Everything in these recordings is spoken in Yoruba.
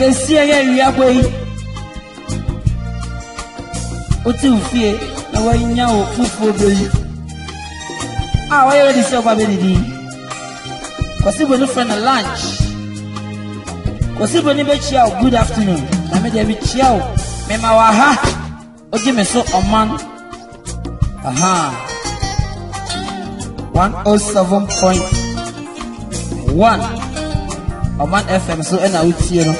sesi ɛyɛ awia bɔ yi wote wo fie na wɔanya wo fufuo bɛ yi a wɔyɛ wɛde sɛ ɔba bɛdidi kɔsi bɔ ne frɛ no lunch kɔsi bɔ ne bɛkyia wo good afternoon na medeɛ mekyia wo mema wɔ aha wogye me so ɔman aha 107.1 ɔman fm so ɛna e wotie no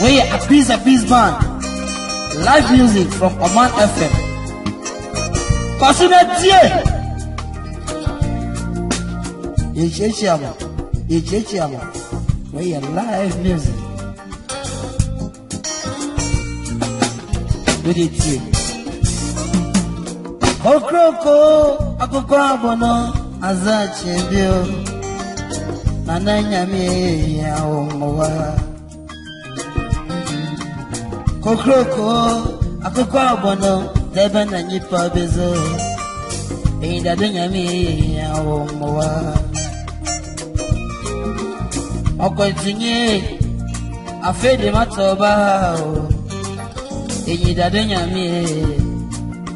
where a appease a peace band. Live music from Oman FM. Kasuna tie. Echechiama, Echechiama, We you live music. With it tie. Okroko, akoko abono, azache bio. Nana nyami ya omowa kokoroko akụkọ abono, debe na nyipa bezo ịdabe nyame awụ mmụwa ọkọtinye afede mata ọba ahụ ịdabe nyame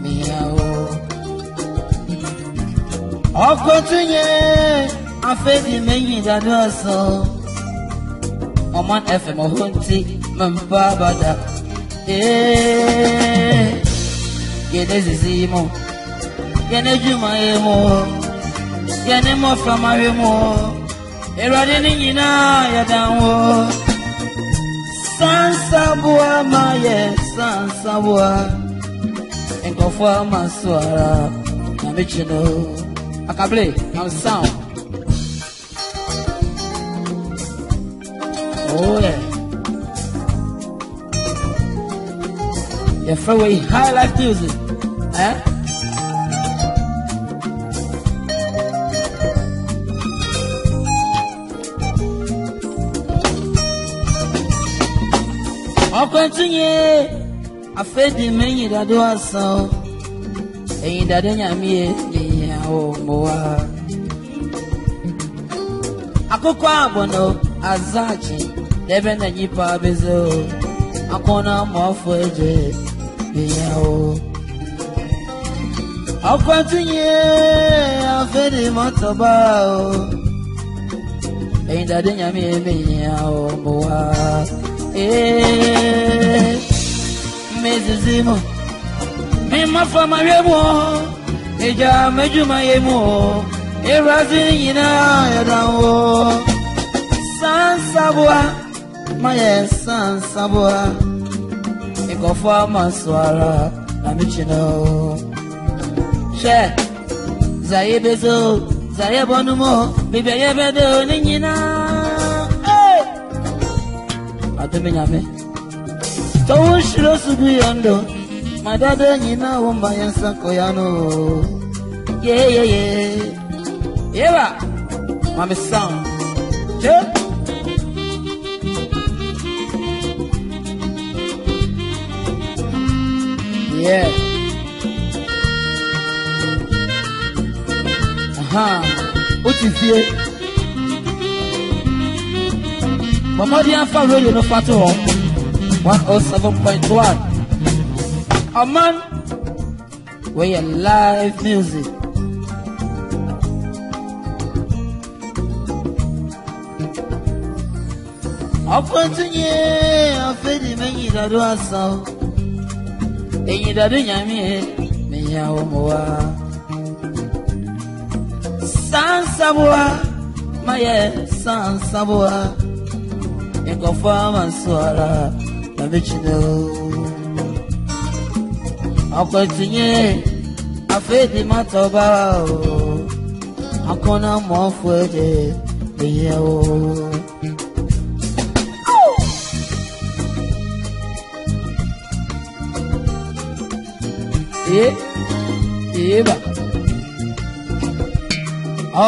mịawụ ọkọtinye afede meyi dado ọsọ ọman fm ọhụ ntị mpa abada yɛne sisi yi mu yɛne dwuma yi mu yɛne mmɔframma yi mu awurade ne nyinaa yɛda ho sansaboa ma yɛ sansaboa nkɔfoɔ ama so ara na mekyi no akabere am sound Oh yeah. yɛfrɛ wei high life music eh? ɔkwantinye afei di me nyidado asaw enyidado nyamie nyiyia wo mmoa akokɔ abɔno azakye dɛbɛ na nyipa bezo akɔn na mmɔfo nìyẹn o. ọkọ tún yẹ afẹ́rẹ́ mọ́tò bá o. ẹ̀yin dàdé yàn mí èmi yàn ó mo wá. Eh, mi zizi mu mi má fama yé mu o ìjà méjì má yé mu o ìrọsí nyinaa yọ̀dàn o. sansabuwa mayẹ sansabuwa nkɔfo ama so ara na mekyi no hwɛ zaye bezo zaye bɔno mu bibɛyɛ bɛdo ne nyinaa adome nyame tɔ wo nhyiro so gu yɛ ndo madada nyinaa wo mba yɛ nsa nkɔya no yeyeye yeba mame sound yeah. Yeah. Aha. O ti fie. Mọ̀mọ́dé Afa rédíò ló fa tó hàn. One oh seven point one. Ọ̀man wẹ̀ yẹ live music. Ọkùnrin tún yẹ ọ̀fẹ́ ni mẹ́yìn ìdádó àṣà o ɛyin dade nyame menya wo mmoa sansaboa mayɛ sansaboa nkɔfo ama nso ara na mekyina o ɔkɔntinye afei di matɔba o akɔna mɔfo de menya wo. see ịba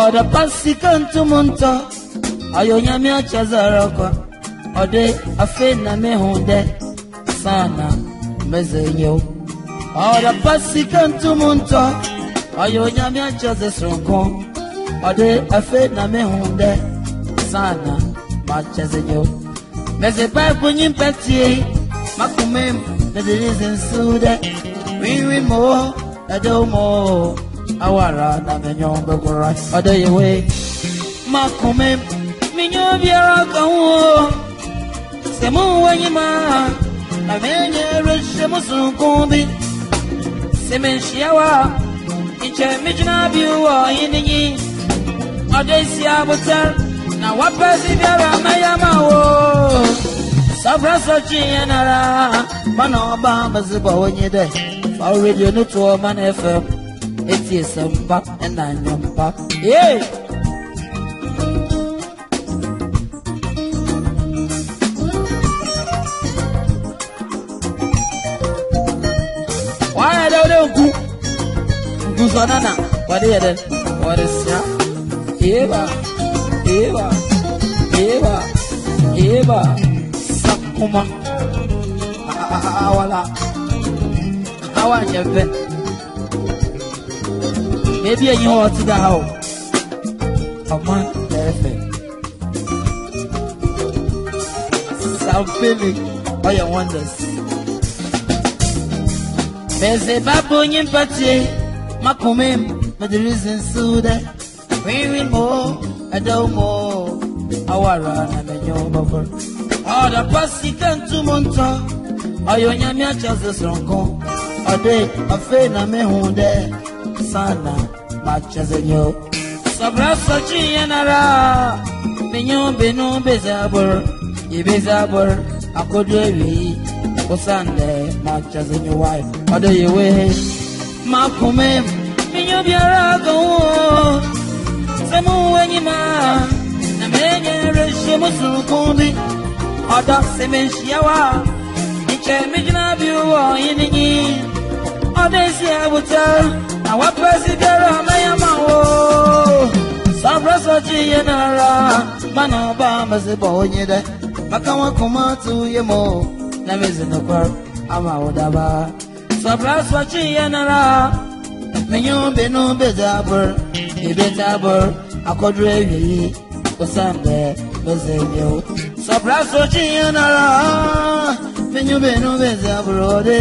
ọdapasikantumunta ayonyami ọchazarọkwa ọdị afenamehunde sana mezenyo dị ayonyami ọchazesọkwa ọdị afenamehunde sana machezenyo meze baibu nyimpatie makume mezenyezensude miwi mo ede mo awara na menyo begora ode yewe makume minyo biara kawo semu wanyima na menye reshe musukumbi semenshiawa iche mijina biwa yinyi ode abutel na wapesi biara mayama wo sabra sochi yanara mana ọba mazibọ onye dẹ our radio no to our man FM. It is a back and I'm back. Yeah. Why don't you go? Guzanana, what is it? What is it? Eva, Eva, Eva, Eva, Sakuma. Ah, ah, ah, ah, ah, awa nyɛ fɛ ebi enyi hɔ ɔte da ha o ɔman ɛɛfɛ sanfeli ɔyɛ wonders bɛsɛ baabo nye mpatie makome mɛde reason so dɛ wiwi mo ɛdɛw mo awara na mɛnyɛ ɔbɛfɔr ɔdapa sika ntumu ntɔ ɔyɛ onyame akyɛ sɛ soronko ade afe na mehu dɛ sana makyɛ sɛ nyo sabra sɔkyi yɛ nara menyo benu bezabor yebezabor akodo awi kosan dɛ makyɛ sɛ nyo wae ɔde yewe makome menyo biara gɔwo sɛ mowo anyima na menyɛ rehyɛ mu sorokon bi ɔdɔ sɛ menhyia wa nkyɛ megyina bi wɔ yene ọ na-esi abụta awapụzidere amaya manwo sabrasọchi ihe na-ara mana ọba amazịbọ onye dị maka nwakomatu ihe ma na mezinakwara ama ụdaba sabrasọchi ihe na-ara menye obe n'obe dabụr ebe dabụr akọdụrụ ewiyi ụsambe mezenyo sabrasọchi ihe na-ara menye obe n'obe dabụr ọ dị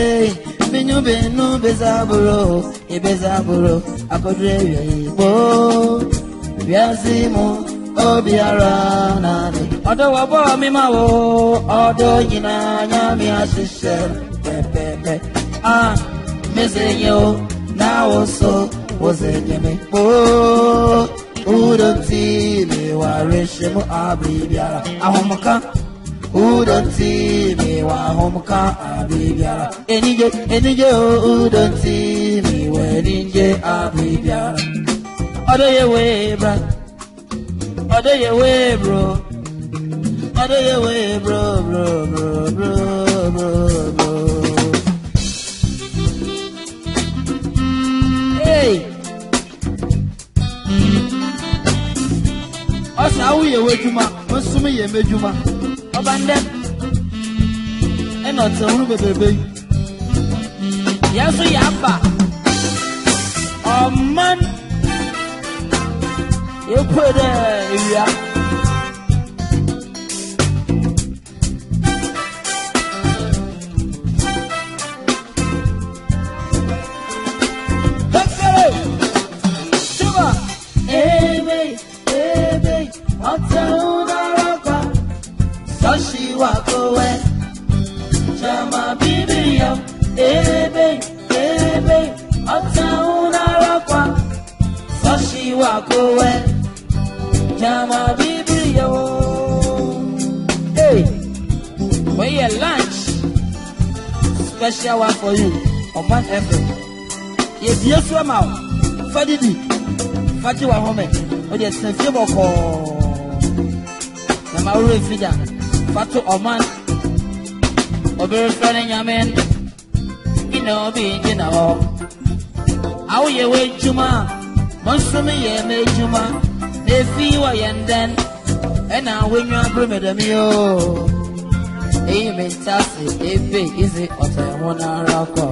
binyubinu bezaburo ebezaburo akọdụrịrịọ igbo bịazi mụ obi ara naanị ọdọwọbọ mi ma wo ọdọ yi n'anya mi asịsẹ pẹpẹpẹ a mezenye o na awụsọ wozenye mi kpoo udo ti mi wa reshe udonti mi wa homka abibiara enije enije o udonti mi wa enije abibiara odoyewe bra odoyewe bro odoyewe bro bro bro bro bro bro. Hey. ọsàn awuyewejuma nsúmiyemejuma ọba ndẹ ẹnà ọtẹ ọhún bèbèrè yẹn so yà bà ọman epo dẹ ewia. Ebe, ebe, ọtẹ o wakowe chama bibi yau ebe ebe ọta unarakwa sọshi wakowe chama bibi yau. Hey, when your lunch special one for you on one FM. Yedi esu ama o, fadidi, fati wa home, o oh, de sefie bɔkɔɔ, na ma wura efi da fato ɔman obere fɛ ne nyame ina obi gyina hɔ awoyɛ w'adwuma mo nso me yɛ m'adwuma na efi wɔ yɛn dɛn ɛna w'enyiwa bere me dɛm yoo eyi me nta se ebe izi ɔtɛn ho n'ara kɔ.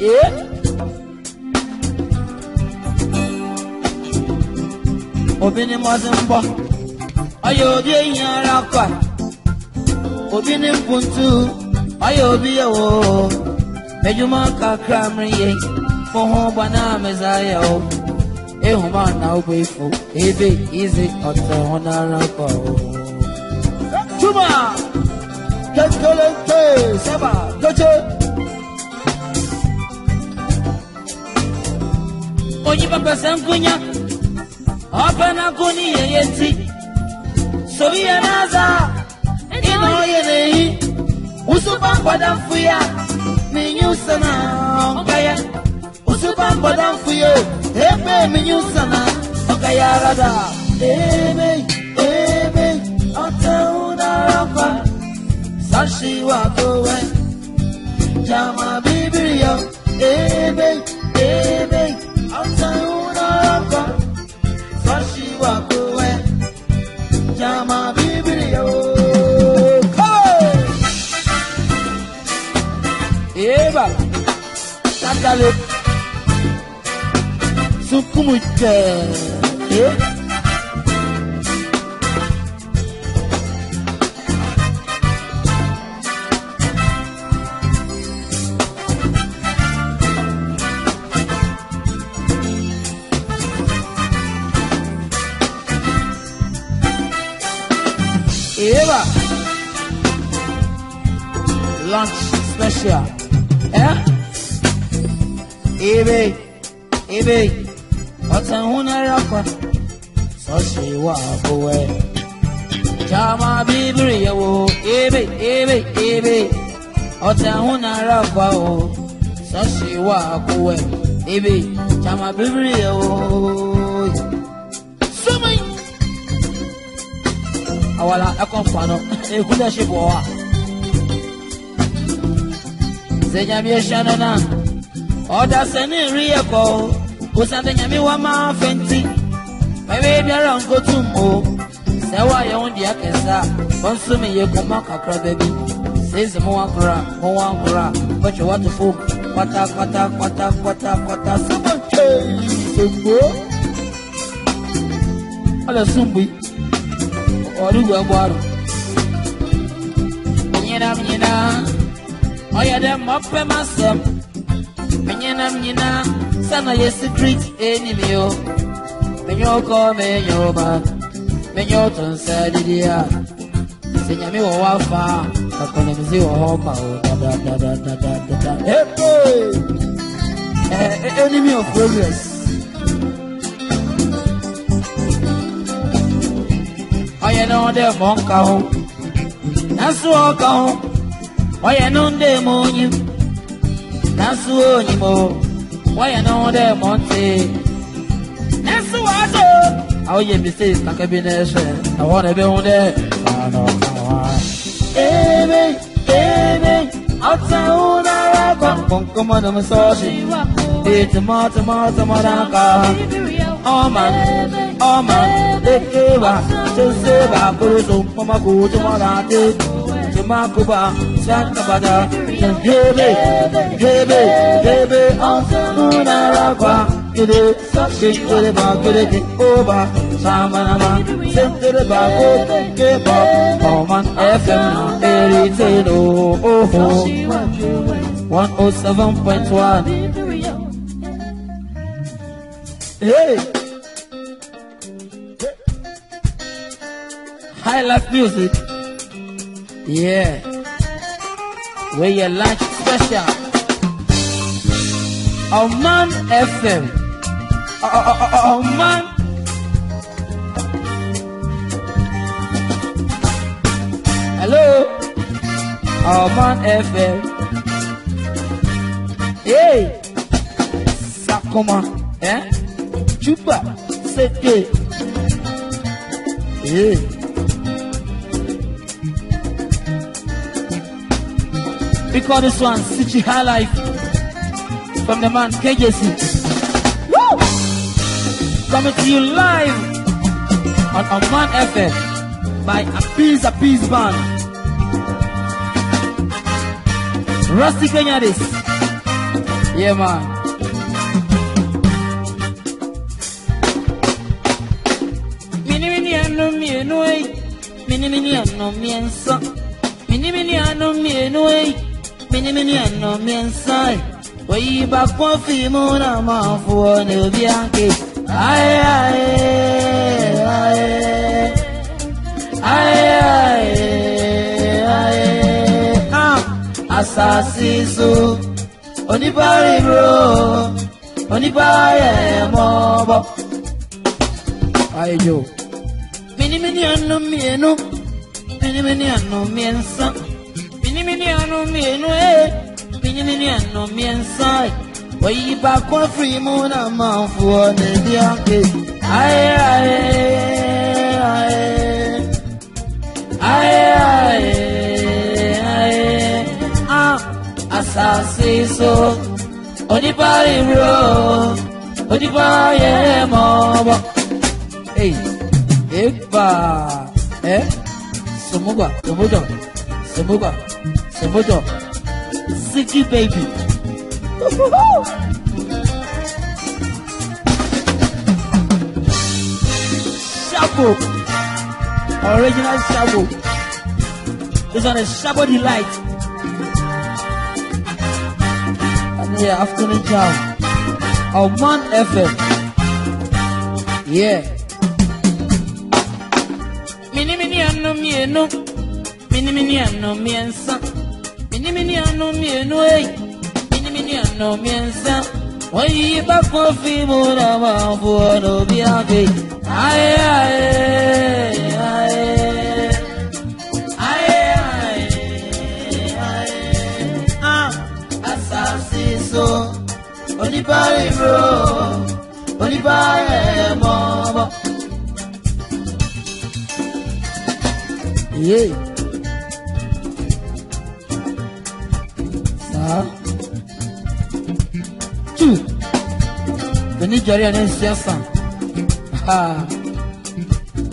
Yeah. òbí ni mo ti ń bọ̀ ọyọ òbí èèyàn ara pa òbí ni mpuntu ọyọ òbí yẹ wò ẹdwuma kakra mmiri yẹ fún ho bọ náà mẹsà yẹ o ehun máa na ọgbẹ ifo ebe izi ọtọ ho n'ara pa o. túmọ̀ kékeré ké sábà jọjọ. onye papa sankunya ọbana goni yeye nti sobi yɛ n'aza ina ɔyɛ n'eyi usupa nkwadanfu ya n'enyi nsana ɔnkaya usupa nkwadanfu ya ebe eminyi nsana ɔnkaya arada ebe ebe ɔtɛwu n'arafa sashi wa kowe jama bibiri ya ebe ebe. Gale Sucumuite é? Né? Eva Lunch special Eh? ebe ebe Ọtụ ọtahụnarị akwa sọsọ iwu abụwe chama bibiri ya wo ebe ebe ebe ọtahụnarị akwa o sọsọ iwu abụwe ebe chama bibiri ya wo sọmai awala ẹkọmfanọ ekulẹsi bọ wa zẹnyamiẹ sanana. ọ̀dà sẹ́ni rí ẹ̀kọ́ o kò sàtẹ̀yẹ̀mí wá máa fẹ́ntì mẹ́wé biara nkotu mu sẹ́wọ́ ayẹ̀wò díẹ̀ kẹsà wọ́n sún mi yẹ kó má kakra bẹ́bí sèzì mu wọn kura mu wọn kura bọ́sẹ̀ wọ́n ti fún kwata kwata kwata kwata kwata nyina nyina oh, menyinam nyinaa sana yɛ secret anim yo menyɛ ɔkɔ menyɛ ɔba menyɛ ɔto nsa didi a sɛ nyame wɔ wafa akɔnamsi wɔ hɔ ma o dadadadadadada epo enemy of progress ɔyɛ ne ho dɛ mɔ nka ho nanso ɔka ho ɔyɛ ne ho dɛ mɔ onyim nanso onyimo wɔyɛ ne ho dɛ mɔnte nanso wɔado a woyɛ mistakes kaka bi na ɛhwɛ ɛhɔ na ɛbɛhu dɛ ebe ebe ɔta wo na ara kɔ nkonkommɔ nom sɔɔde etemɔtemɔtemɔ danka ɔman ɔman ekeba kyeseba koro so mɔmakoo temɔ dante temakoba siakabada hebe hebe hebe ọsùnà rakwa kede setere ba kede ke oba samanama setere ba ko ke bọ ọman fm na erite no one oh seven point one. Hey. High life music. Yeah. where your lunch special. Oman FM. Oman. Hello. Oman FM. Hey. Sakoma. Eh? Chupa. Sete. Yeah. We call this one City High Life from the man KJC. Woo! Coming to you live on Oman FM by A Piece Band. Rusty Kenya Yeah, man. Mini mini ano mienu ei. Eh. Mini mini ano miensa. Mini mini ano mienu ei. Eh. Pinyimini eno miensai Wei bakwa fimu na mafuone ubianki Aye aye aye Aye aye aye ah. Asasisu Onibari bro Onibari mobo Aye yo Pinyimini eno mienu Pinyimini eno miensai miniano mienu e Pinyi miniano miensa e. Oyi ba kwa free moon a man for ne dianke Aye aye aye Aye aye aye Ah asase so Onipa iro Onipa ye mobo Hey Egba Eh Semoga, semoga, semoga. Sebojo, Ziggy Baby. Shabo, original Shabo. This one is Shabo Delight. And yeah, afternoon jam. Oman FM. Yeah. Mini mini ano mi ano, mini mini ano mi miensa minimini ano mienu ei minimini ano miensa oyi ba ko fi mo na ma fu ono bi abe aye aye aye aye aye aye ah asasiso onibari bro onibari mama. Yeah. two bẹni jọrọ yẹn ní nsẹ sàn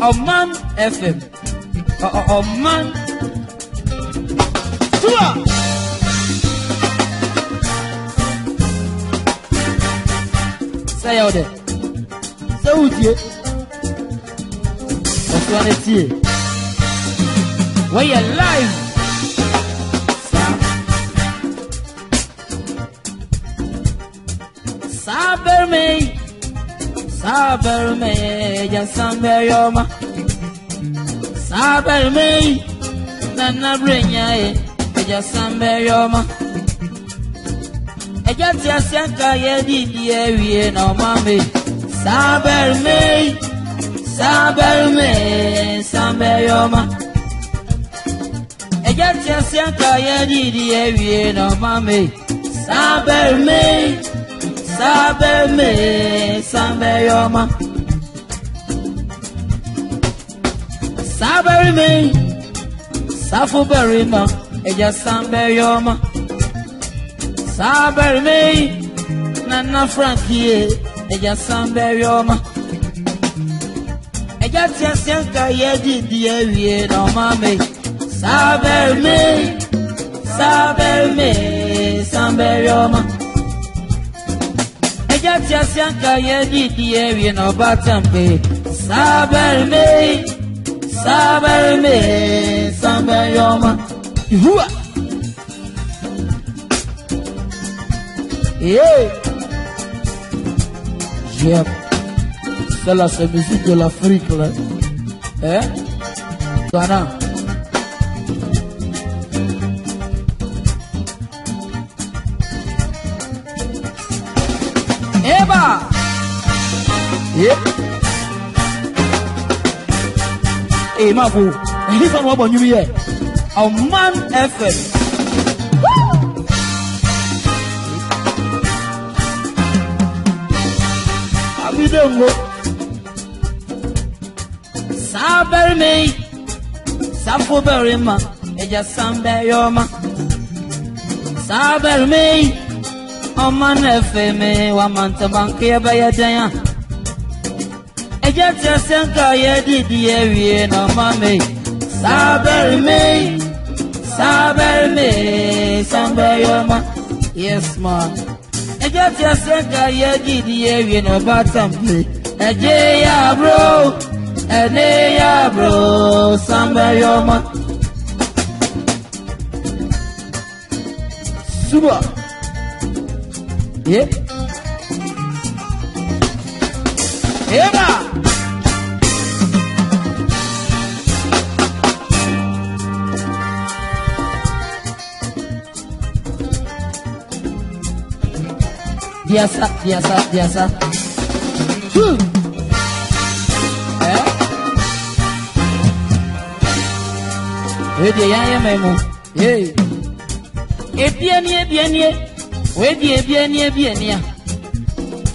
ọman fm man. two. Say sẹ́yà ọ̀dẹ̀ sẹ́wù tiẹ̀ ọ̀tún ọ̀nẹ́ tiẹ̀ wọ́n yẹ live. me saber me ya sambe yoma saber me na na brenya e ya sambe yoma eja ti asianka ye di di ewie na ma me saber me saber me sambe yoma eja ti asianka ye di di ewie na ma me saber me sábẹ́ me, sábẹ́ yọmọ. sábẹ́rì mi sáfúbẹ̀rì mọ ẹ̀jẹ̀ sábẹ́ yọmọ. sábẹ́rì mi nana frankie ẹ̀jẹ̀ sábẹ́ yọmọ. ẹ̀jẹ̀ tí a ṣe ń ka yẹ dìdí ẹ̀wìẹ̀ me, mi. sábẹ́rì mi sábẹ́rì mi sábẹ́ Eja tiasianka ye didi ewi no me Saberme, me, sambe yoma Yuhua Yeah J'aime Celle-là c'est musique de l'Afrique là Hein Ghana ye ee maa This one what about you here? yɛ ɔman fm. abidengo saa bɛrɛ mi safo bɛrɛ ma ɛjɛ san bɛ yɔ ma saa me, mi ɔman fm eh, wa man to ban kiyɛ bɛ yɛ dɛn Eje ti senka ye didi ye wie na mame Saber me Saber me Sambe Yes ma Eje ti senka ye didi ye wie na batam me Eje ya bro Ene ya bro Sambe ma Suba Yeah Eba biasa biasa biasa. Huh. Hmm. Eh? Wedi ya ya memu. Hey. Ebiani ebiani. Wedi ebiani ebiani e e ya.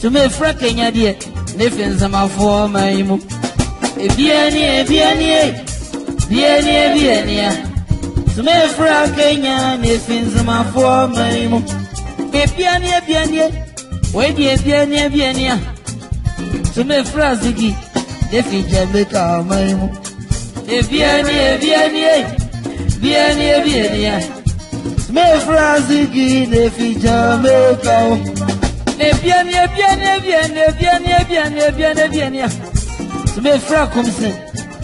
Tume fra Kenya die. fo Nefe nsamafo maimu. Ebiani ebiani. Biani ebiani e ya. Tume fra Kenya nefe nsamafo maimu. Ebiani ebiani. Wedi ebienia bienia. Tume frazigi defi Jamaica maimu. Ebienia ebienia. Bienia bienia. Tume frazigi defi Jamaica. Ebienia ebienia bienia ebienia bienia ebienia bienia. Tume frakumse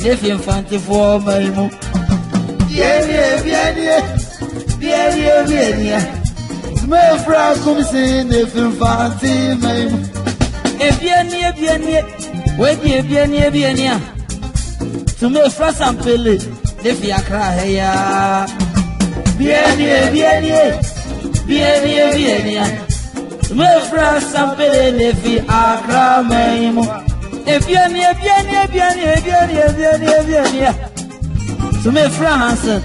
defi infantifuo maimu. Bienia ebienia. Bienia bienia. Smell fra kum sin if in fancy me. Ebiani ebiani we di ebiani ebiani a. Ah. To me fra sampele if ya kra heya. Biani ebiani biani ebiani a. Ah. To me fra sampele if ya kra me mo. Ebiani ebiani ebiani ebiani ebiani ebiani a. Ah. To me fra hansen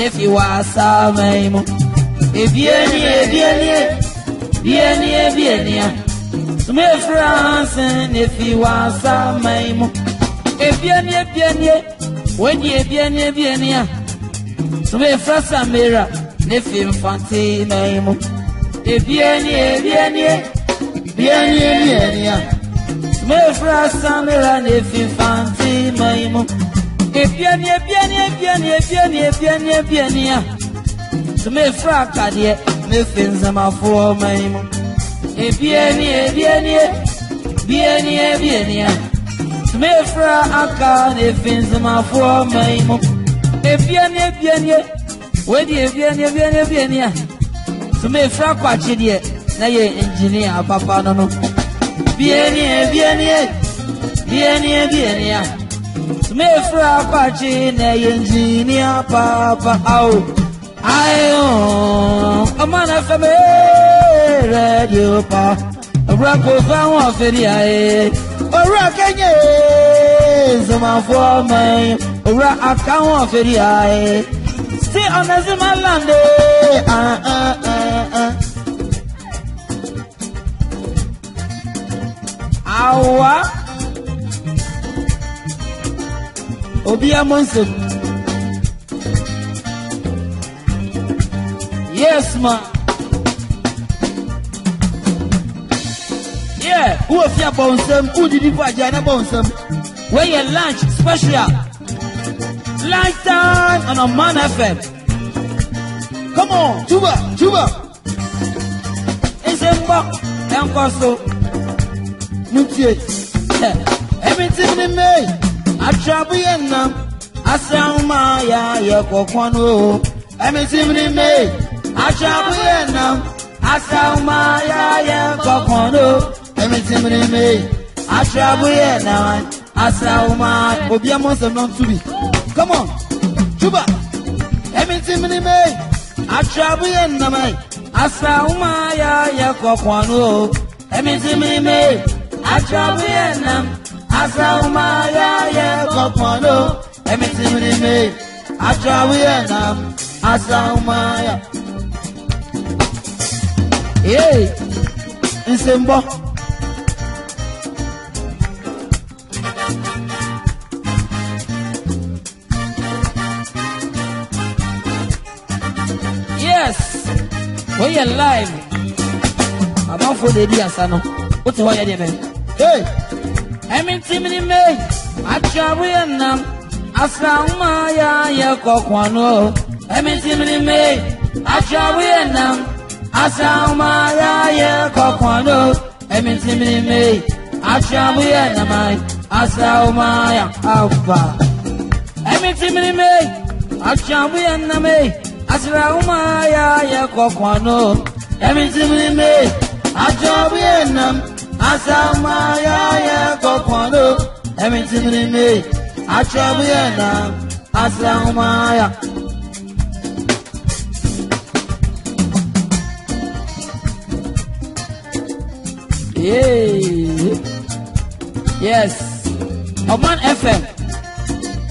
if you are sa me mo ebieni ebieni bieni ebienia mefiri ahansi na efi wasa man mu ebieni ebieni wedi ebieni ebienia mefiri samira na efi mfanti man mu ebieni ebieni bieni ebienia mefiri samira na efi mfanti man mu ebieni ebieni ebieni ebieni ebieni ebienia nti mefra akadeɛ mefe ma man mu ebienie ebienie bienie bienia nti mefra aka na efe ma man mu ebienie bienie wedi ebienie bienie bienia nti mefra kwakye deɛ na yɛ engineer papa no no bienie bienie bienie bienia nti e. mefra kwakye na yɛ engineer papa awo ayọ̀ ọmọ náà fẹ́ mi rẹ́díò pa òwúrọ̀ kò fáwọn ọ̀fẹ́rí ayé òwúrọ̀ kẹ́nyẹ̀ nsọmọ̀fọ́ ọmọ yẹn òwúrọ̀ àkáwọn ọ̀fẹ́rí ayé sí ọ̀nà sí máa ń lànà àwa obi amọ̀ nsọ̀mù. Yes, man. Yeah, who of your bonsam? Who did you buy your bonsam? Where your lunch special? Lunch time on a man FM. Come on, tuba, tuba. It's a buck and costo. Nutie. Everything in me. I travel in now. Um, I sound oh, my eye, your coconut. Everything in me aṣọ àbúyẹ̀ náà aṣọ ọmọ ayáyẹ kọkàn ló ẹ̀mí tí mi ní mi aṣọ àbúyẹ̀ náà come on juba ẹ̀mí tí mi ní mi aṣọ àbúyẹ̀ náà aṣọ ọmọ ayáyẹ kọkàn ló ẹ̀mí tí mi ní mi aṣọ àbúyẹ̀ náà aṣọ ọmọ ee nsị Yes. yes woyɛ live amanfoɔ na edi asa no wote hɔ yɛ deɛ bɛn hey ɛmi ntimi ni mme atwabu yɛ nam asrahoma yɛ ayɛ kɔkɔɔ no ɛmi ntimi ni mme atwabu yɛ nam asamara yẹ kọkànló ẹmi tí mi mè asamuyẹ nàmà asamaya afa ẹmi tí mi mè asamuyẹ nàmà asamaya yẹ kọkànló ẹmi tí mi mè asamuyẹ nàmà asamaya yẹ kọkànló ẹmi tí mi mè asamuyẹ nàmà asamaya. yes ɔman fm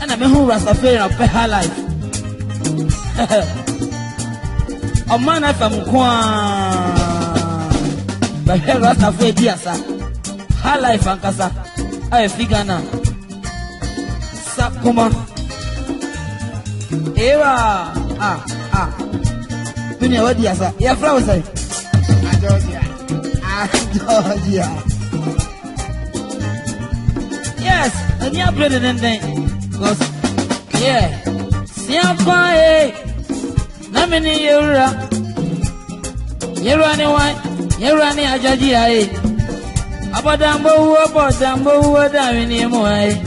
ɛna mehu rastafari na pɛ highlife ɔman fm nko a bɛhwɛ rastafari di asa highlife ankasa ayɛ fi ghana sakoma ewa a ah, a ah. mene a wadi asa yɛfrɛ wo sɛ Yes, and you're better than they. Cause, yeah, see how far, hey, let me know you're up. You're running white, you're running a judge, hey. About Dambo, about Dambo, what I mean, you know, hey.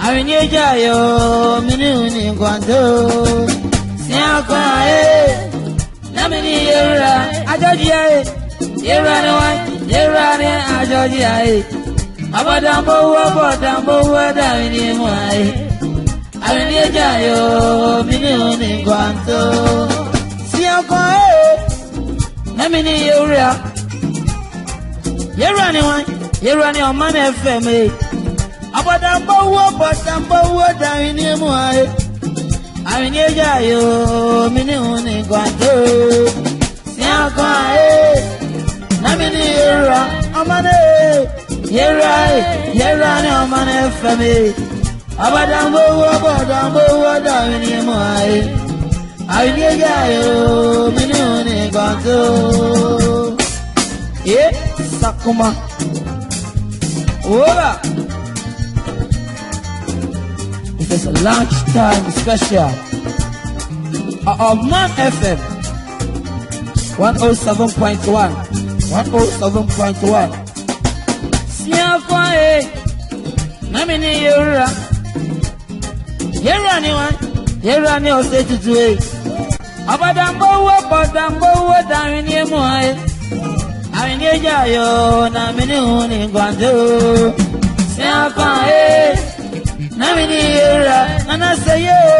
I mean, you're Jayo, Minuni, Guanto. See how far, hey, let me know you're up. I judge, hey. irani wa irani ajọji ayi abadambo wo bọdambo wo dami ni mu ayi abini eja yo mini oni gwanto. si ọkọ ee nami ni yewura yewurani wa yewurani ọma na efe m ee abadambo wo bọdambo wo anyị. ni mu ayi abini eja yo mini oni gwanto. si ọkọ ee. mi ni yera ọmọ ne yera yera ni ọmọ ne fẹ mi abadambo wo abadambo wo da mi ni mo ayi ayi ni eya yo mi ni mo ni gbọ̀ntó. ye sakuma wola it is a lunch time special of man fm one oh seven point one. 107.1. Siafwa e, e. nami ni Yewura. Yewura ni wa, Yewura ni ọ̀sẹ̀ tuntun e. Ọ̀bọ̀dàmbó wo bọ̀dàmbó wo dàrin ní emu ha e. Àrìn ní ẹja ayọ̀ na mi ní hun ní gbàndé o. Siafwa e, nami ni Yewura, nana sẹ́yẹ́ o.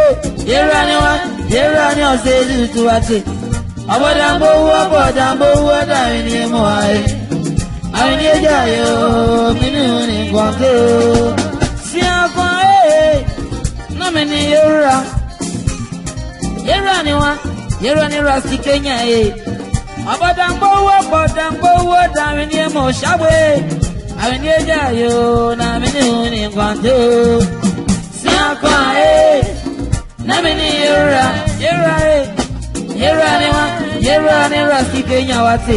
Yewura ni wa, Yewura ni ọ̀sẹ̀ tuntun wa ti ọbọdàmbó wú ọbọdàmbó wú ọdà mi ni mo ayé àwọn ilé ẹjẹ ayé o mi ní ìwé nìkan tó ni ewúra ewúra ni wá ewúra ni rasi kenya mo ṣàgbé àwọn ilé ẹjẹ ayé o náà mi ní ìwé nìkan tó yera ni wa yera ni raski kenya wate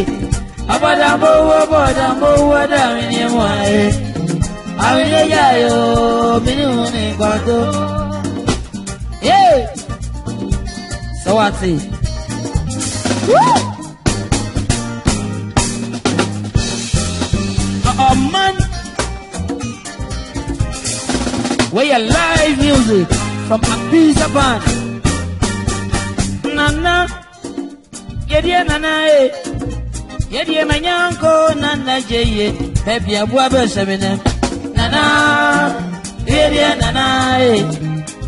abada mbowo abada mbowo da mi ni mo aye awile ya yo mi ni mo ni gbato ye so wate Oh man, we are live music from Abisa Band nana yɛdeɛ nana ye yɛdeɛ ma nyanko nana gye ye baabi aboa bɛ sɛmi nana yɛdeɛ nana ye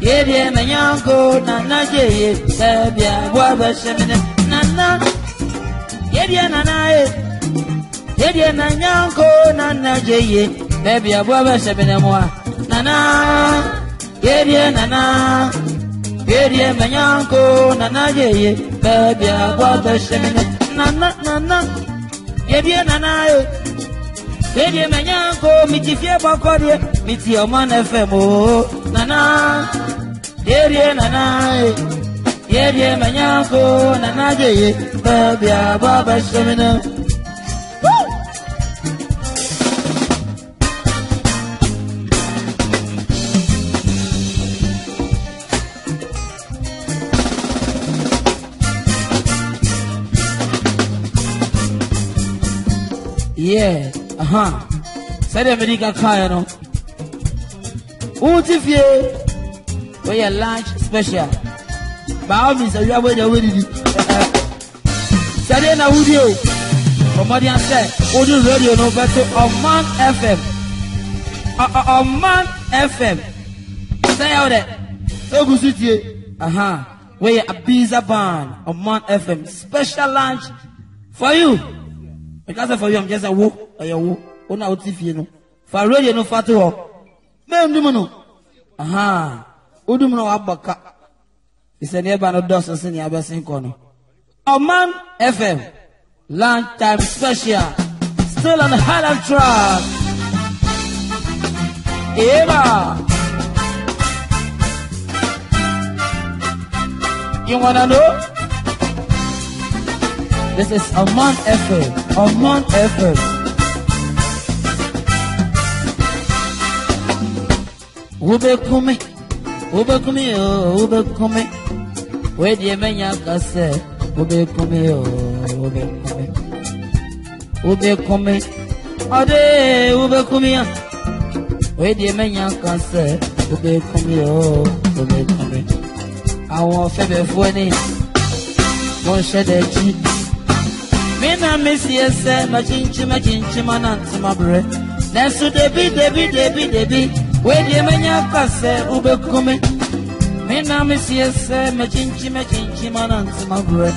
yɛdeɛ ma nyanko nana gye ye baabi aboa bɛ sɛmi nana yɛdeɛ nana ye yɛdeɛ ma nyanko nana gye ye baabi aboa bɛ sɛmi mua nana yɛdeɛ nana. Berie menyanko nana yeye Baby agwa beshemine Nana nana Yebie nana yo Berie menyanko mitifie bakwadie Miti oman nana, o Nana Yerie nana ye Yerie menyanko nana yeye Baby agwa beshemine yeah aha sɛdeɛ mede ka kaeɛ no wote fie woyɛ lunch special baomi sɛ wiabɔnya wodidi sɛdeɛ na wodie o ɔmmɔden sɛ wode radio no bɛto ɔman fm ɔman fm sɛ yɛwo dɛ ɛgu so tie aha woyɛ abiza ban ɔman fm special lunch for you meka sɛ fa wiam kyɛ sɛ wo ɛyɛ wo wo na wote fie no fa radio no fa te hɔ mɛndum no aha wodum no wabɔ ka sɛ nneɛma no dɔso sɛnea abɛsen kɔ no ɔman fm lunch time special still on the highland track eba you wanna know this is ɔman fm Où ou FM. Ubekume, ubekume o, oh, Où Wedi allez, kase, ubekume o, Où oh, Ubekume, ade ubekume ya. Wedi Où kase, ubekume o, oh, ubekume. Àwọn Où fún ẹni, chef de Me na me see a say, my chinchi, my chinchi, my nanti, my bre. Nansu debi, debi, debi, debi. Where the menya kase, ube kumi. Me na me see a say, chinchi, my chinchi, my nanti, my bre.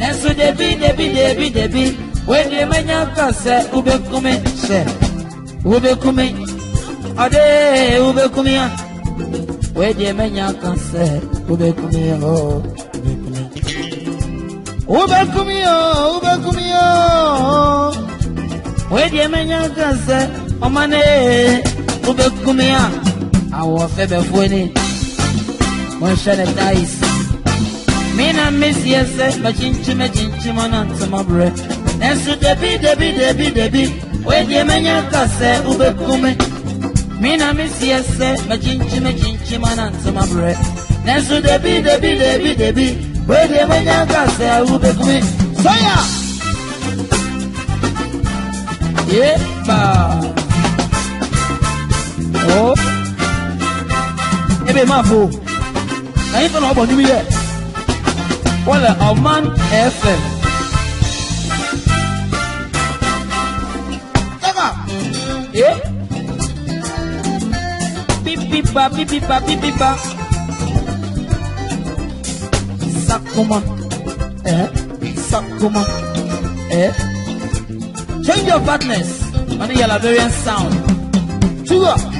Nansu debi, debi, debi, debi. Where the menya kase, ube kumi, she. Ube kumi. Ade, ube kumi ya. Where the menya kase, ube kumi ya, oh. Ube kumi ya, ube kumiyo wedi menya kase omane kube kumiya awofe befweni mwenshane dais mina misi yese machinchime chinchimo nantuma bre nensu debi debi debi debi wedi menya kase ube kume mina misi yese machinchime chinchimo nantuma bre nensu debi debi debi debi wedi menya kase ube kume soya Yepa. Oh. Ebe ma bo. Na yin fana ọbọ níbi yẹ. Wọlé Oman FM. Tẹ́ka. Ye. Pípípa pípípa pípípa. Sakuma. Ẹ. Eh? Sakuma. Ẹ. Eh? Change your partners on the Yellow sound. Two up.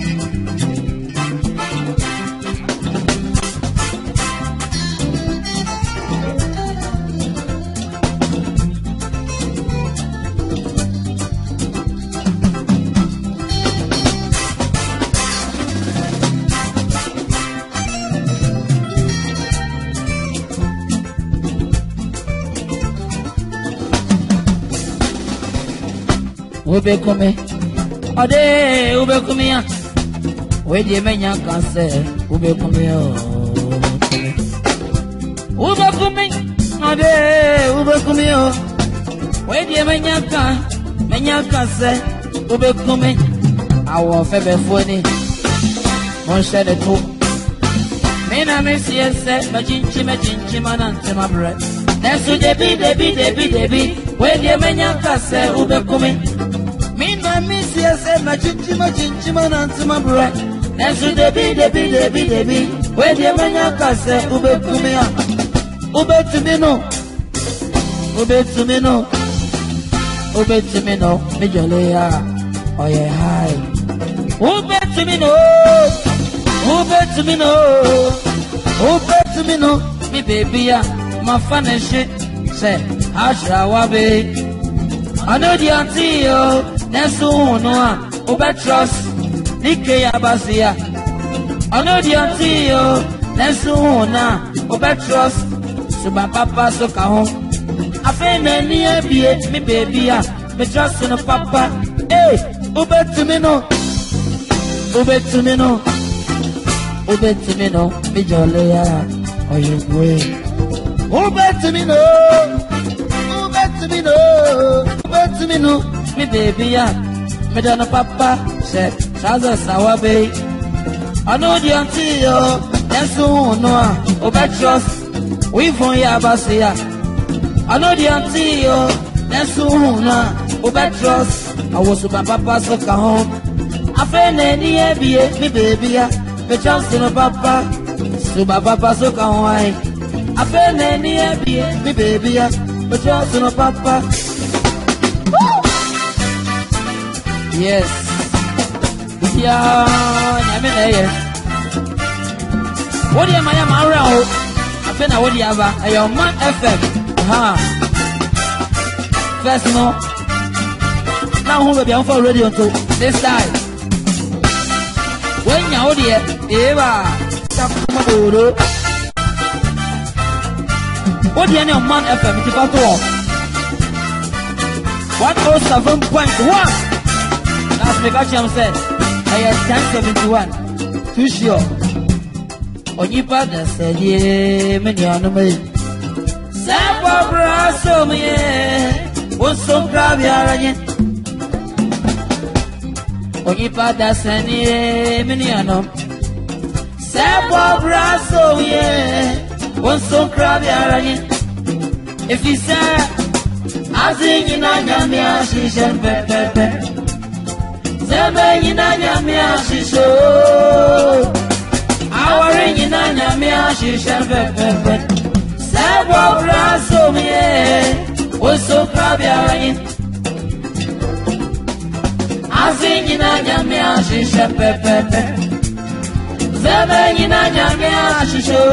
ube kumi ode ube kumi ya weje menya kase. ube kumi yo ube kumi ode ube kumi yo weje menya ka menya kase. ube kumi awo febe foni mon shede tu mina mesi ese machinchi machinchi manante mabre Nesu debi debi debi debi, wedi emenya kase ube kumi ma chinchima chinchima na ntụma bụrụ na-ezu debi debi debi debi wee dị emenye aka se ube kume ya ube tuminu ube tuminu ube tuminu mejọle ya ọyẹ hai ube tuminu ube tuminu ube tuminu mi bebi ya ma fa na Ashrawabe. Ano di ọtí yìí o nẹ́sùn hùn nù O Obetros, Nike Abasia. Ono Diontio, Nesuna, Obetros, Suba Papa Sokaho. Afena ni ebie, mi baby ya, mi trust no papa. Hey, Obetumino, Obetumino, Obetumino, mi jolly ya, or you boy. E. Obetumino, Obetumino, Obetumino, mi baby ya. Major no papa shirt, trousers na wa be. I know the auntie yo, and soon no, obe trust. We from ya basia. I know the auntie yo, and soon no, obe trust. I was with my papa so come home. I feel any baby, me baby ya, me trust no papa. So my papa so come home. I feel any baby, me baby ya, me trust no papa. yes bibia nyame na ɛyɛ wodeɛ ma yɛ ma awerɛ I afei na wode aba ɛyɛ ɔman fm ha first no na ho baabi amfa radio to this time woanya Eva? eba sakoma booro wodeɛ ne man fm It's about to wɔ 107.1 application sɛ ɛyɛ ten seventy one too sure onipa dasadie me eh. eh. eh, nuanom yi me, bɔbrɔ asom yɛ wo nso nkra biara nye onipa dasadie me nuanom sɛ bɔbrɔ asom yɛ wo nso nkra biara nye ɛfiri sɛ ase nyina nyame ahyehyɛ no nzembe nyina nyame ahyehyɛ o awɔre nyina nyame ahyehyɛ fɛfɛɛfɛ sɛ bɔbra som yɛ woso krabiara ye ase nyina nyame ahyehyɛ pɛpɛpɛ nzembe nyina nyame ahyehyɛ o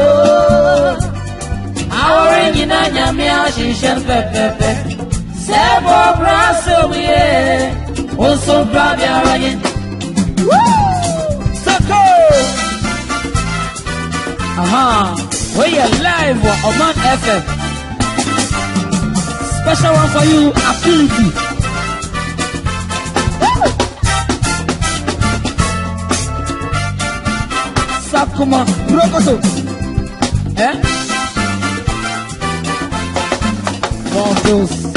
awɔre nyina nyame ahyehyɛ fɛfɛɛfɛ sɛ bɔbra som yɛ ó sọ bra bí aráyé. Aha, we are live on Oman FM special one for you ability. sakuma brokoto. Eh? Bom Deus.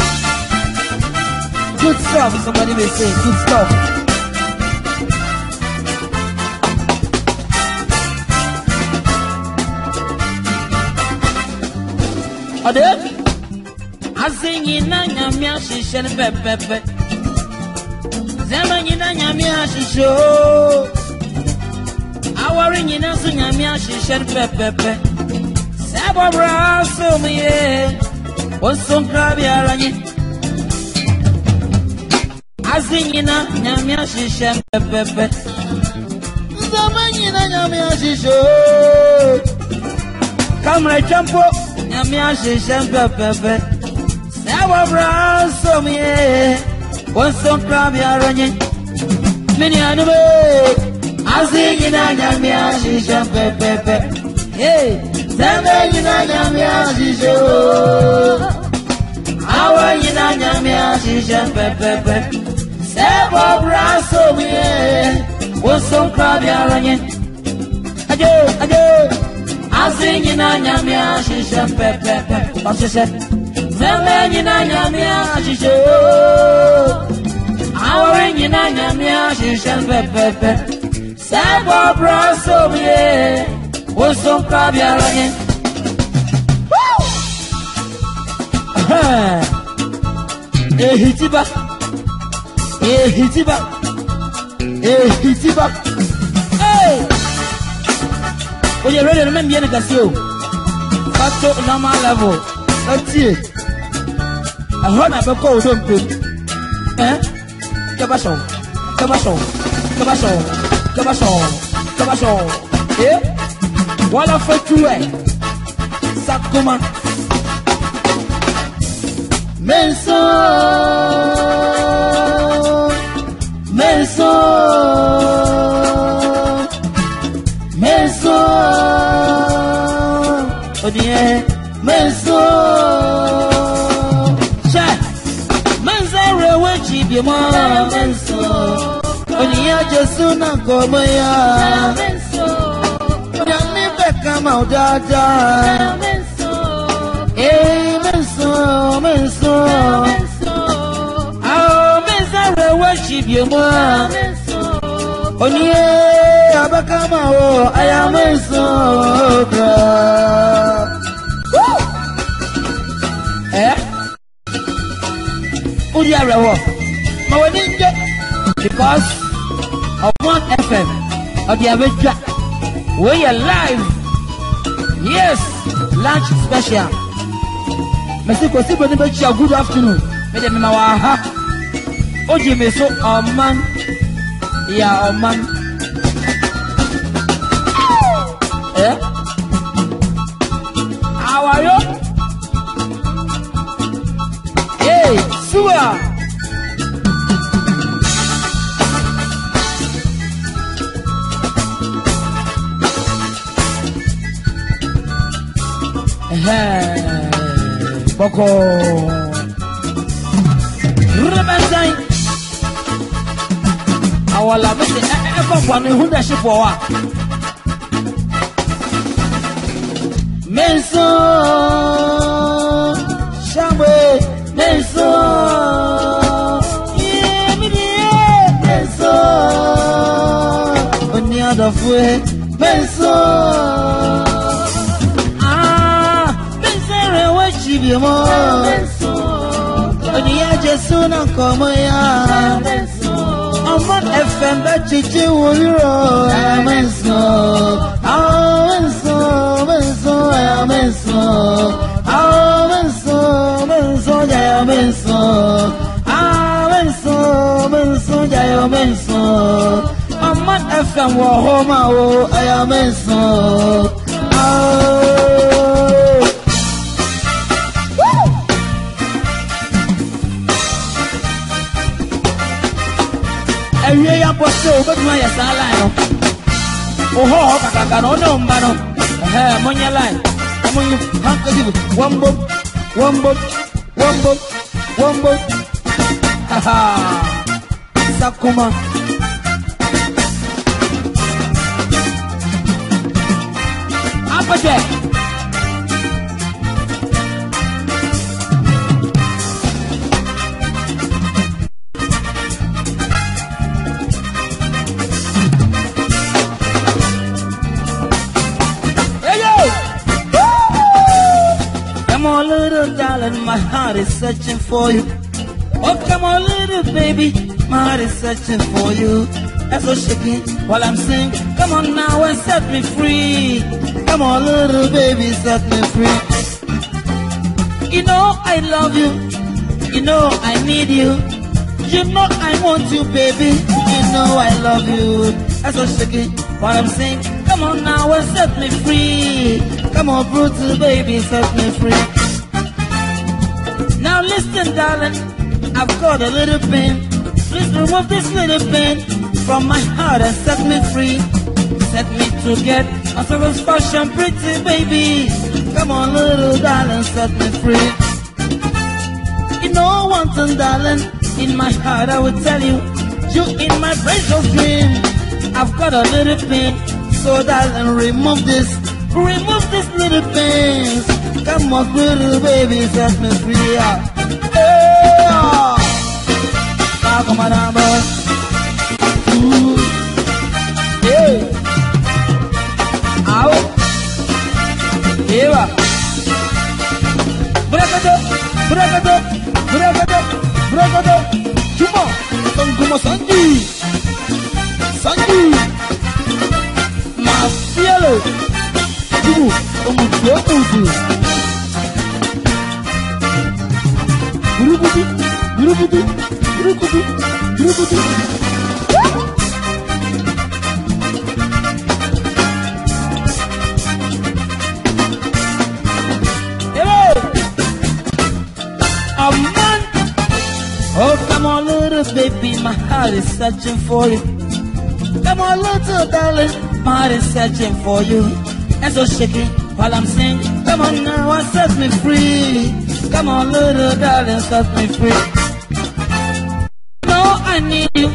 Good stuff, somebody may say, good stuff. Ọ̀dẹ́ asẹ́yìn náà nyàmí àṣìṣe ní pẹ́pẹ́pẹ́. Zẹ́mẹ̀ Zema náà nyàmí àṣìṣe Awari Awọ́rí yìí náà sún nyàmí àṣìṣe ní pẹ́pẹ́pẹ́. Sẹ́bọ̀ miye. sómi yé, ó ase nyina nyame ahyehyɛ pɛpɛpɛ nsɛma nyina nyame ahyehyɛ kamera twa mpo nyame ahyehyɛ pɛpɛpɛ sɛ wɔbrɛ asom yɛ wɔn nso kora biara nye me nuanom ase nyina nyame ahyehyɛ pɛpɛpɛ sɛma nyina nyame ahyehyɛ awɔ nyina nyame ahyehyɛ pɛpɛpɛ Ebo braso miye Woso krabi aranye Ajo, ajo Azinyi na nyamia Shishe pepe pepe Basishe Vele nyina nyamia Shishe oh. Awe nyina nyamia Shishe pepe pepe Sebo braso miye Woso krabi aranye Woo! Ehitiba Ehitiba èyí tí bá èyí tí bá. oye rédíò ní mẹ́mìí ẹnì kan sí o ká tó normal level ká tiẹ̀ ẹ̀họ́ náà bẹ́ kọ́ òdo mpem ẹ́ kẹ́bá sọ̀rọ̀ kẹ́bá sọ̀rọ̀ kẹ́bá sọ̀rọ̀ kẹ́bá sọ̀rọ̀ kẹ́bá sọ̀rọ̀ ẹ́ wọ́n lọ fẹ́ tu ẹ̀ sakoma. Mensah mẹ́sàn-án mẹ́sàn-án ònìyẹn mẹ́sàn-án ṣe mẹ́sàn-án rẹ̀ wé jì bí mọ́ mẹ́sàn-án ònìyẹn jésù náà kọ́ mọ́ yá mẹ́sàn-án ònìyẹn níbẹ̀ ká máa dáadáa. worship you more. Onye abakama wo ayameso ka. Eh? Udi arewo. Ma wani nje. Because of one FM. Odi abedwa. We are live. Yes, lunch special. Mesi kosi boni bechi a good afternoon. Mede mema wa ha o me so ọman ya ọman eh? awayo hey, suwa Hey, Boko. our lament ever one who dash for Menso Shamwe Menso Menso Only other way Menso Ah Menso Rewe Chibimo Menso Only I just soon come here pembechichi wuliro ameso ameso meso ameso ameso meso ya ameso ameso meso ya ameso ọmọ ẹfẹ wọ ọhọ máa wo ẹyà mẹsàn-án. mwa ya sala no oho ho kakaka no no mbano ehe monya lai amunyu hanko jibu wambo wambo wambo wambo haha sakuma apa je And my heart is searching for you. Oh, come on, little baby, my heart is searching for you. That's so shaking while I'm singing. Come on now and set me free. Come on, little baby, set me free. You know I love you. You know I need you. You know I want you, baby. You know I love you. That's so shaking while I'm singing. Come on now and set me free. Come on, brutal baby, set me free. Listen, darling, I've got a little pain. Please remove this little pain from my heart and set me free. Set me to get a satisfaction, pretty baby. Come on, little darling, set me free. You know, one darling, in my heart I will tell you, you in my precious dream. I've got a little pain, so darling, remove this, remove this little pain. Come on, little baby, set me free. Maramba, Maramba. Ooh. for you. Come on, little darling, my heart is searching for you. And so shaking while I'm singing. Come on now, and set me free. Come on, little darling, set me free. You know I need you.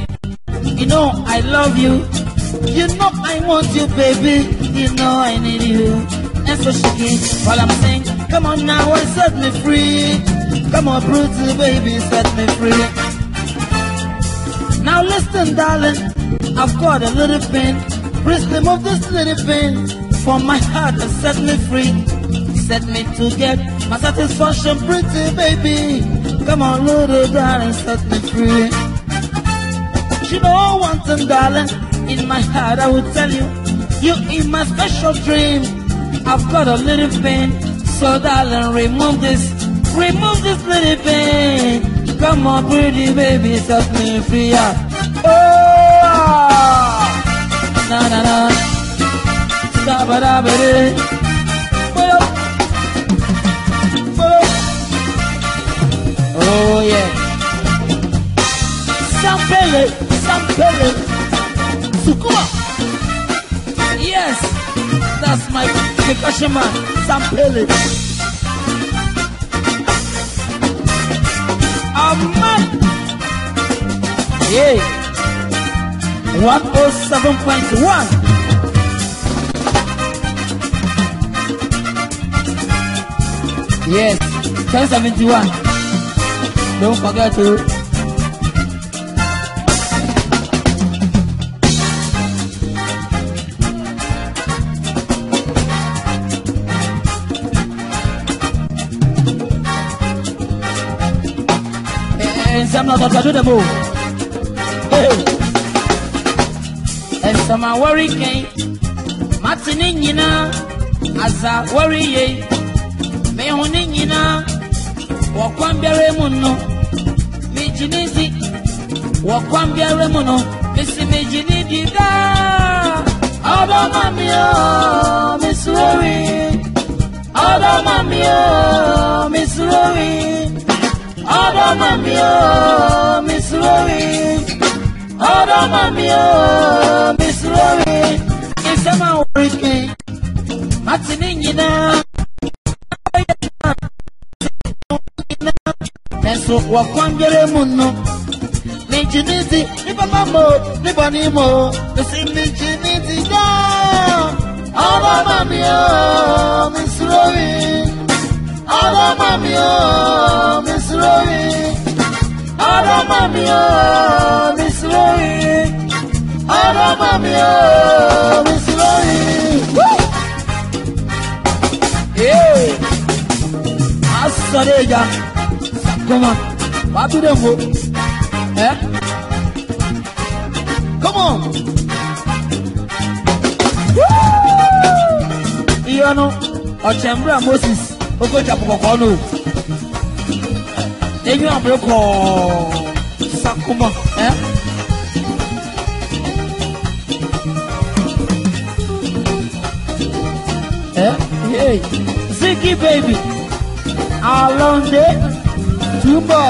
You know I love you. You know I want you, baby. You know I need you. And so shaking while I'm singing. Come on now, and set me free. Come on, pretty baby, set me free. Now listen, darling, I've got a little pain. Please remove this little pain from my heart and set me free. Set me to get my satisfaction, pretty baby. Come on, little darling, set me free. you know one thing, darling, in my heart I will tell you, you in my special dream. I've got a little pain, so darling, remove this, remove this little pain. Come on, pretty baby, set me free. Oh, ah. na na na, da ba da ba de. Oh yeah, Sampele, Sampele, Sukuma. Yes, that's my percussion man, Sampele. One oh seven point one. Yes, seventy one. Don't forget to not to the move. And some are worry came. Martininina, as a worry ye. Mehonina, Wakwam Beremuno, Mijinizi, Wakwam Beremuno, Miss Mijini Dida. Ada mami o, Miss Rory. Ada mami o, Miss Rory ọ̀dọ̀ mami o oh, Miss Glory ọ̀dọ̀ mami o oh, Miss Glory ìsẹ́mà òrìkì láti ní yìnyínná ẹ̀sùn wọ̀ kwangere mu nù nìjì ní ti nípa má mọ̀ nípa ní mọ̀ èsì nìjì ní ti dá ọ̀dọ̀ mami o Miss Glory ọ̀dọ̀ mami o oh, Miss Glory. Roy, Adama mi o, Adama mi o, Miss Roy. Hey, asareja, come on, batu dembo, eh? Come on. Woo! Iyanu, ọ̀chẹ̀mbúra Moses, ó kó jàpọ̀ enyi abiri kɔɔ sakuma ɛ. ɛ yee ziki baby alonde tuba.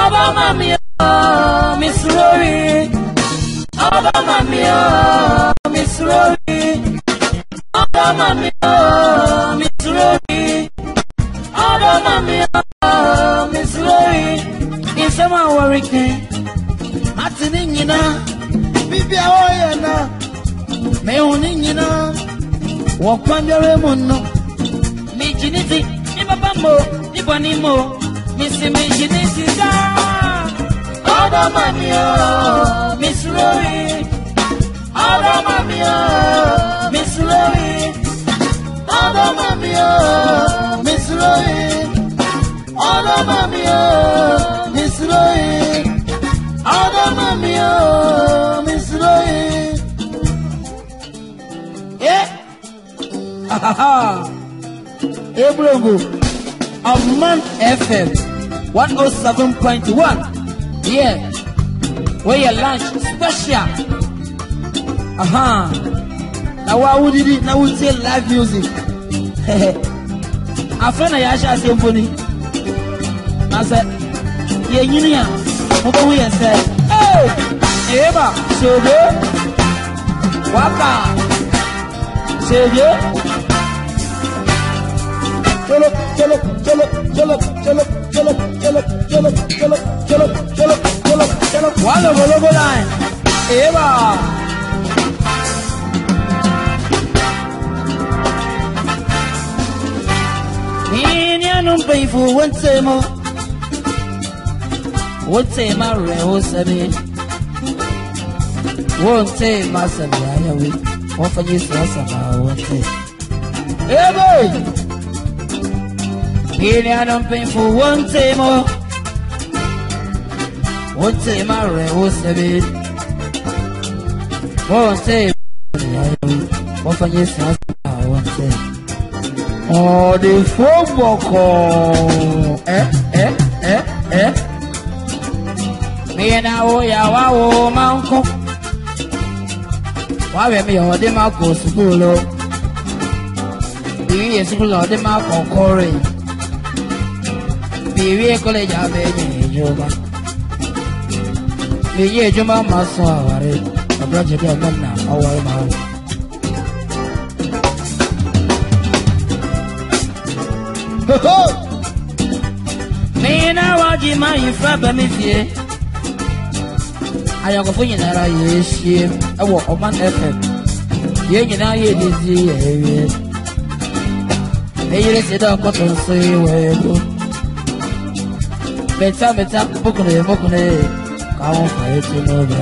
Obama me ọ miss lori Obama me ọ miss lori Obama me. wɔkwandeɛ mu no megye ne ti ne baba mo ne bɔne mo mese megye ne ti daa ɔdɔ ma me o mesurori ɔdɔ ma me o mesurori ɔdɔ ma me o mesurori ɔdɔ ma me o mesurori ɔdɔ ma me o mesurori. Ebrongo on Man FM 107.1. Yeah, where your lunch special. Aha. Now, why would it now we say live music? Our friend Ayasha Symphony. I said, Yeah, you know, what we said. Hey, Eva, so good. Waka, so good cholo, cholo, cholo, cholo, cholo, cholo, cholo, cholo, cholo, cholo, cholo, cholo, cholo. Walo bolo bolai, Eva. Ini anum peifu wantemo, wantema reho sabi, wantema sabi ayawi, wafanyisi asama wante. Eva. Hey, Here I don't pay for one day more. One day my rent was a One day, what for yes, I want to. Oh, the phone book. Eh, eh, eh, eh. Me and I, oh, yeah, wow, my uncle. Why, me, oh, the Marcos, school. Ìyẹn sùkúlù ọdún máa kọ̀ọ̀kọ́ rẹ̀ birie kole jabe ni juma Iye juma maso awari Abraje bi amana awari mawa Mina waji ma ifa ba mi fie Ayakofo nyinara yesie Ewo Oman fm Ye yɛn na ye didi yɛ Eyi Eyiri si dɛ ɔkɔtɔ nso yi wɔ ego meta meta mokune mokune káwọn fàyè tó lọ bá.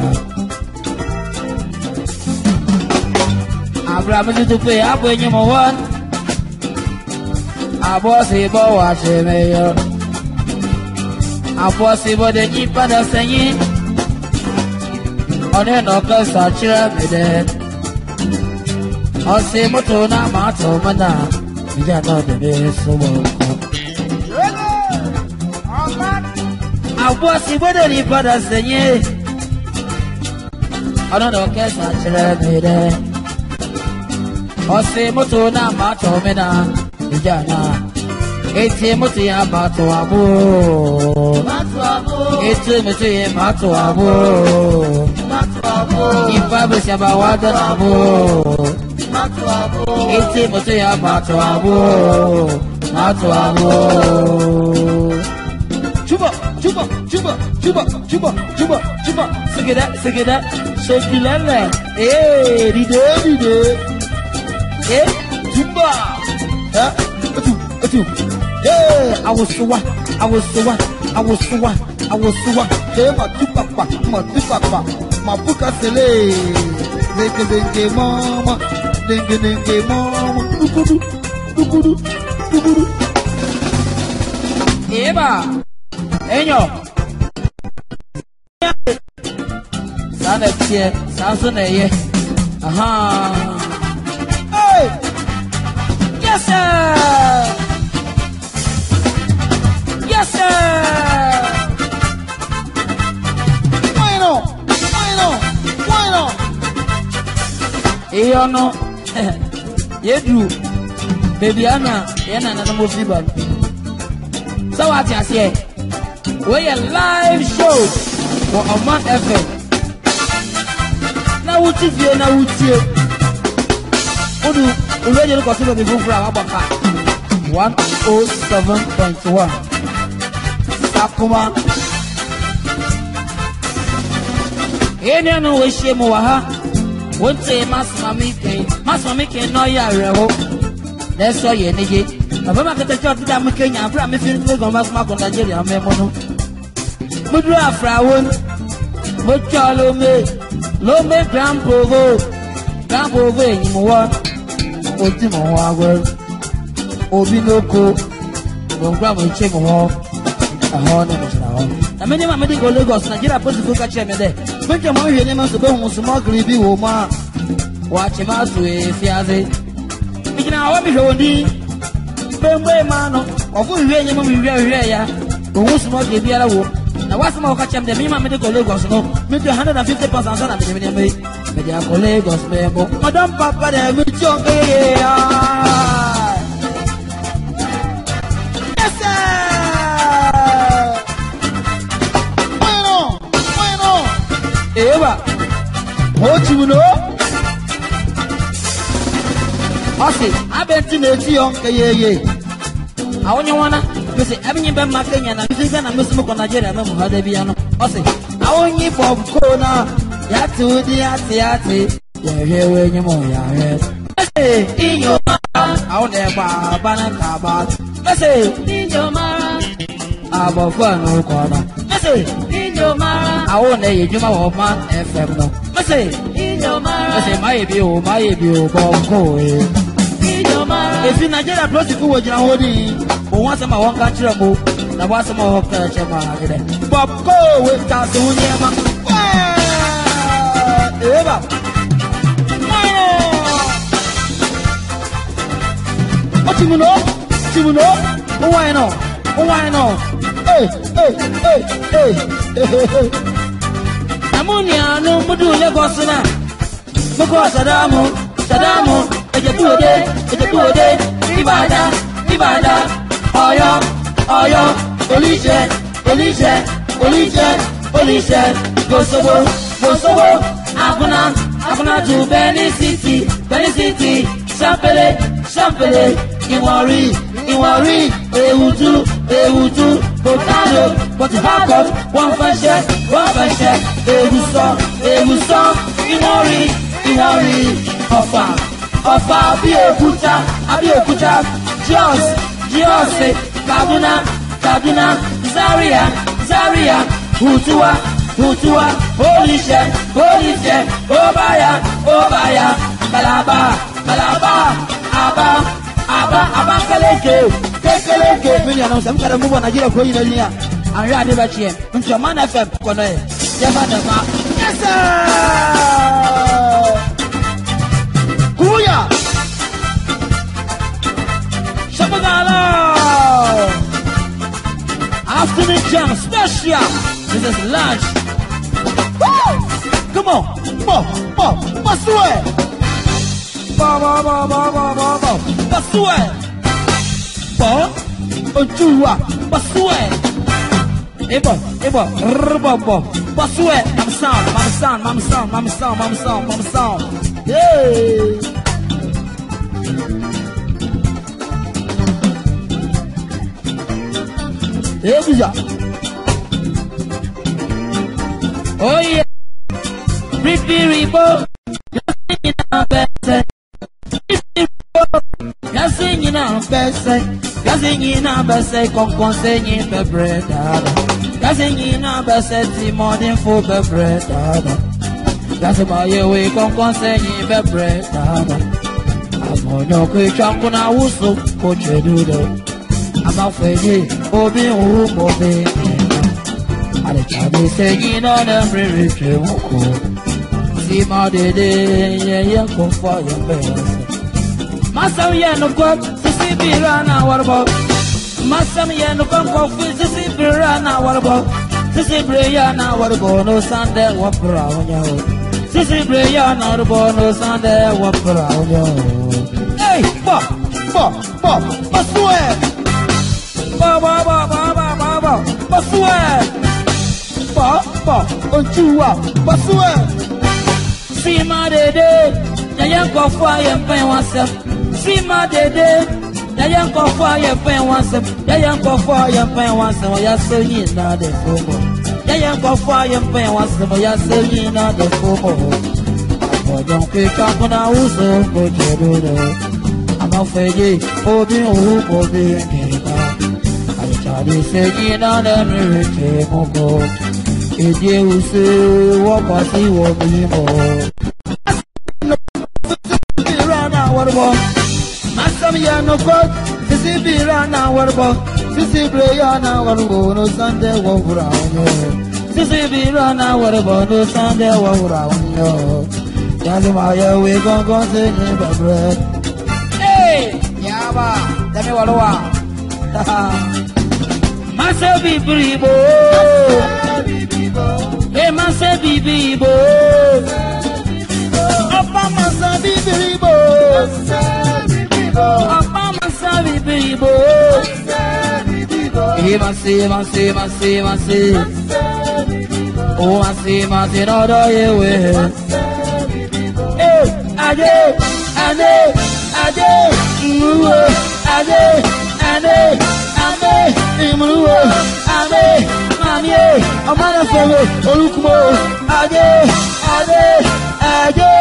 àbúrò àmì tuntun pé àbọ̀ ẹ̀yìn mọ̀ wá àbọ̀ sí bọ́ wà ṣe mẹ́yọ àbọ̀ sí bọ́ dẹ̀ yí padà sẹ́yìn ọ̀nà ìnàkọ́ sàchírẹ́ mi dẹ́ ọ̀sẹ̀ mọ́tò náà máa tọ̀ mọ́nà ìjà náà dẹ̀ bẹ́ẹ̀ sọ́wọ́ kan. abuasi gbọdọ ní padà sẹyìn ọlọ́dọ̀ kẹsàn-án kyerẹ́ mi dẹ́ ọ̀sẹ̀ mọ́tò náà má tọ́ mi náà ìjà náà etí mọ́tò yẹn má tọ́ àbò etí mọ́tò yẹn má tọ́ àbò ìfá bẹ̀sẹ̀ àbá wà dọ́nà àbò etí mọ́tò yẹn má tọ́ àbò má tọ́ àbò. Cuba, Cuba, Cuba, Cuba, Cuba, Cuba. Suck it up, suck it up. Shake it up now. Hey, dide, dide. Hey, Cuba. Huh? ¿Ah? Atu, atu. Hey, I was the one, I was the one, I was the one, I was the one. Hey, my tupapa, my tupapa, my buka sele. Denge, denge, mama. Denge, denge, mama. Dukudu, dukudu, dukudu. Eba enyo saa na teɛ saa nso na ɛyɛ ahaa hey yesa, sir. ihe ọnụ yedu bebi a na ya na nanamofi ba sawati asịa We weyɛ live show wɔ ɔman fm na wotu fie na wotie wodu radio no kɔso baabi foforɔ a wabɔ pa 107.1 sakoma one. no wɔahyia mu wɔ ha wontee masomame kɛn masomame kɛn na ɔyɛ awerɛho na ɛsɛ ɔyɛ anigye ɔbɛma akatakyi ɔdeda mo kenya aberɛ a mefi no gɔma soma akɔ nigeria mɛmo no gbúdúrà àfàwọn mo tí ọ ló mé ló mé grandpovo grandpovo èyí mo wọ mo tí mo wọ awọ obi n'oko mo n gbà mo tí mo wọ ahọ́n ní mo sọ̀rọ̀ ahọ́n. Àmì ní màmí dìgbò Lagos, Nàìjíríà pósí fún kàchí ẹ̀mí dẹ̀. Méjì mọ̀ ìwé ní mọ̀ sọ̀bẹ̀ òun sùnmọ́ kiri bí wò mọ́ a. Wà á ti máa tù é fíazé. Ìjìnà àwọn mi fẹ́ wò ní. Bẹ́ẹ̀ mbẹ́ máa nọ, ọ̀fun ìwé ẹ̀yẹ mọ̀ mi ìwé ẹ̀yà. Òun sùnmọ́ kiri bí ara wò na wasoma wɔka kyɛm dɛ mema mede kɔ lagos no mede 150 pas ansa na medemene mɛ mede akɔ lagos mɛbɔ madam papa dɛ mekyɔkeya Eva, Hochimuno, Ossi, I bet you know, Tionke, yeah, yeah. I want you wanna mesi ebinyi bɛ ma kenya na mesi ghana mesi mu kɔ nigeria mɛ mu ha de bia no ɔsi awo nyi fɔ nko na yati udi yati yati yɛhwɛ wo enyim yahwɛ. mese inyo mara awo na ɛgba aba ne kaba mese inyo mara abɔfra na okɔ na mese inyo mara awo na eyi edwuma wɔ ma fm no mese inyo mara mese ma ye bi o ma ye bi o bɔ nko ye efi nigeria plɔsiku wo gyina hɔ ni òun asɛm a wɔn ka kyerɛ mo na wɔn asɛm a wɔn ka kyerɛ mo ade dɛ bɔkoo wo ta so ho nneɛma eba. Timuno, Timuno, why no? Why no? Hey, hey, hey, hey, hey, hey. Amunia no mudu Lagos na. Mukwa Sadamu, Sadamu. Ìjẹ̀bú Òde Ìjẹ̀bú Òde Ìbàdàn Ìbàdàn Ọ̀yọ́ Ọ̀yọ́ Olúṣẹ̀ Olúṣẹ̀ Olúṣẹ̀ Olúṣẹ̀ Gbòsòwò Gbòsòwò Àgùnà Àgùnà jù Bẹ́ẹ̀ni City Bẹ́ẹ̀ni City Ṣàpèlè Ṣàpèlè Ìwọ̀nrí Ìwọ̀nrí Èwùtú Èwùtú Bòtánò Bòtìbákọ̀ Wọ́n fẹsẹ̀ Wọ́n fẹsẹ̀ Èwùsọ̀ Èwùsọ̀ Ìwọ̀nrí Ìwọ̀nrí Ọ̀fà ọ̀fà abíòkúta abíòkúta jos jọ́ọ̀sì kaduna kaduna zaria zaria hutuwa hutuwa olùṣẹ olùṣẹ Obaya, Obaya. balaba balaba aba aba Aba. abakaleke kekeleke. mi ni àná sẹ́mi kàdé mú bọ̀ nàìjíríà kúrò yìí lẹ́yìn yà àríyá adébàchì yẹn ntọ́mọ́nà fm kọ́nọ́ yẹ yẹ bá dẹ̀ fa. yẹ́sẹ̀. Shabagala! Afternoon jam special. This is lunch. Woo! Come on, bo, bo, basue. Ba ba ba ba ba ba ba, basue. Bo, ojua, basue. Ebo, ebo, rbo, bo, basue. Mam sound, mam sound, mam sound, mam sound, mam sound, mam sound. Hallelujah. Oh yeah. Ripiribo. Nothing in our best. Ripiribo. Nothing in our best. Nothing in our best. sing in the bread. Nothing in our best. The morning for the bread. That's about your way. sing in the bread. I'm on your quick chunk on our whistle. Put amafeni omi umomi alitabise jina na mririche muko sima dede yeye kufa ya mbesa masam yenu kwa sisi birana warbo masam yenu kwa kofi sisi birana warbo sisi birana warbo no sande wapra onyo sisi birana warbo no sande wapra onyo Hey, fuck, fuck, fuck, I swear bọ̀ bọ̀ bọ̀ bọ̀ bọ̀ bọ̀ bọ̀ bọ̀ sún ẹ̀. bọ̀ bọ̀ ojú wa sima dede yẹyẹ nkɔfo a yɛ mpɛn wɔn sɛm sima dede yẹyẹ nkɔfo a yɛ mpɛn wɔn sɛm yẹyẹ nkɔfo a yɛ mpɛn wɔn sɛm ya sɛ yin na de fo bɔ yẹyẹ nkɔfo a yɛ mpɛn wɔn sɛm ɔyɛ sɛ yin na de fo bɔ ọjọ́ ń pè kákúnná wúso kò jẹ́ lóde àmọ́ fẹ́ yé omi òun kò bí ẹ̀kẹ́. Ade sẹ́yìn náà lẹ́nu ìrètí mú kọ́. Èdè òsè wọ́pọ̀ sí wọ́n bí mọ́. Masam ya no ko sisi bira na warbo sisi breya na warbo no sande wo bra onyo sisi bira na warbo no sande wo bra onyo yali ma ya we gongon se ni babre hey yaba dami walwa ha ha Mase bibribo. E mase bibribo. apa masa bibribo. apa masa bibribo. E mase mase mase mase. O mase mase dodo yewe. Eh, ade, ade, ade, nuwe, ade, ade imuluwo ame mamie ọmọdéfọwọ olùkùmọ adé adé adé.